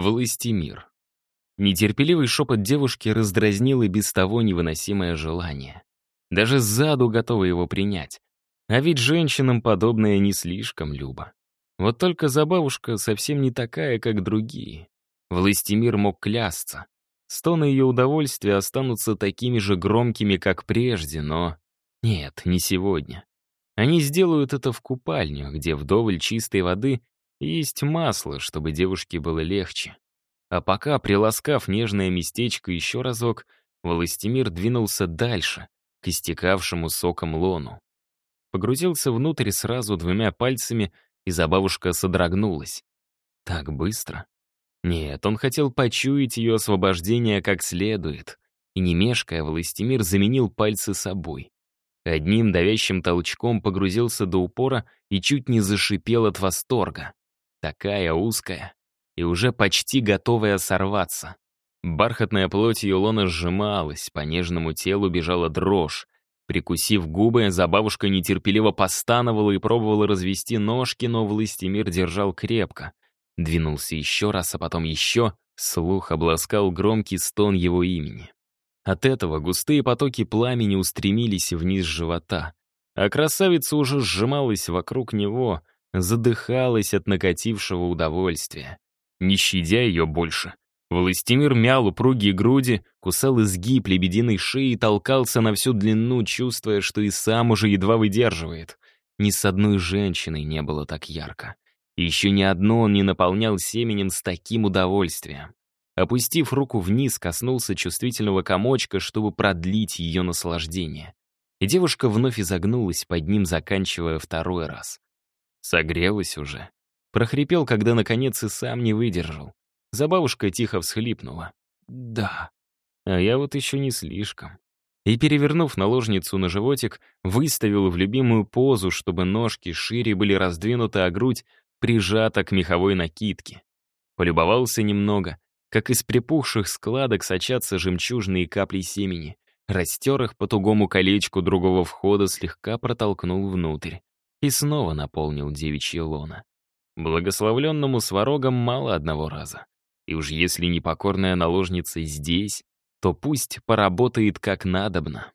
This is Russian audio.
Властимир. Нетерпеливый шепот девушки раздразнил и без того невыносимое желание. Даже сзаду готова его принять. А ведь женщинам подобное не слишком любо. Вот только забавушка совсем не такая, как другие. Властимир мог клясться. Стоны ее удовольствия останутся такими же громкими, как прежде, но... Нет, не сегодня. Они сделают это в купальню, где вдоволь чистой воды есть масло, чтобы девушке было легче. А пока, приласкав нежное местечко еще разок, Властимир двинулся дальше, к истекавшему соком лону. Погрузился внутрь сразу двумя пальцами, и забавушка содрогнулась. Так быстро? Нет, он хотел почуять ее освобождение как следует. И не мешкая, Властимир заменил пальцы собой. Одним давящим толчком погрузился до упора и чуть не зашипел от восторга. Такая узкая и уже почти готовая сорваться. Бархатная плоть ее лона сжималась, по нежному телу бежала дрожь. Прикусив губы, забавушка нетерпеливо постановала и пробовала развести ножки, но Властимир держал крепко. Двинулся еще раз, а потом еще. Слух обласкал громкий стон его имени. От этого густые потоки пламени устремились вниз живота. А красавица уже сжималась вокруг него, задыхалась от накатившего удовольствия. Не щадя ее больше, Властимир мял упругие груди, кусал изгиб лебединой шеи и толкался на всю длину, чувствуя, что и сам уже едва выдерживает. Ни с одной женщиной не было так ярко. И еще ни одно он не наполнял семенем с таким удовольствием. Опустив руку вниз, коснулся чувствительного комочка, чтобы продлить ее наслаждение. И девушка вновь изогнулась под ним, заканчивая второй раз. Согрелась уже. Прохрипел, когда, наконец, и сам не выдержал. Забавушка тихо всхлипнула. «Да». А я вот еще не слишком. И, перевернув наложницу на животик, выставил в любимую позу, чтобы ножки шире были раздвинуты, а грудь прижата к меховой накидке. Полюбовался немного, как из припухших складок сочатся жемчужные капли семени. Растер их по тугому колечку другого входа, слегка протолкнул внутрь. И снова наполнил девичье лоно. Благословленному сварогам мало одного раза. И уж если непокорная наложница здесь, то пусть поработает как надобно.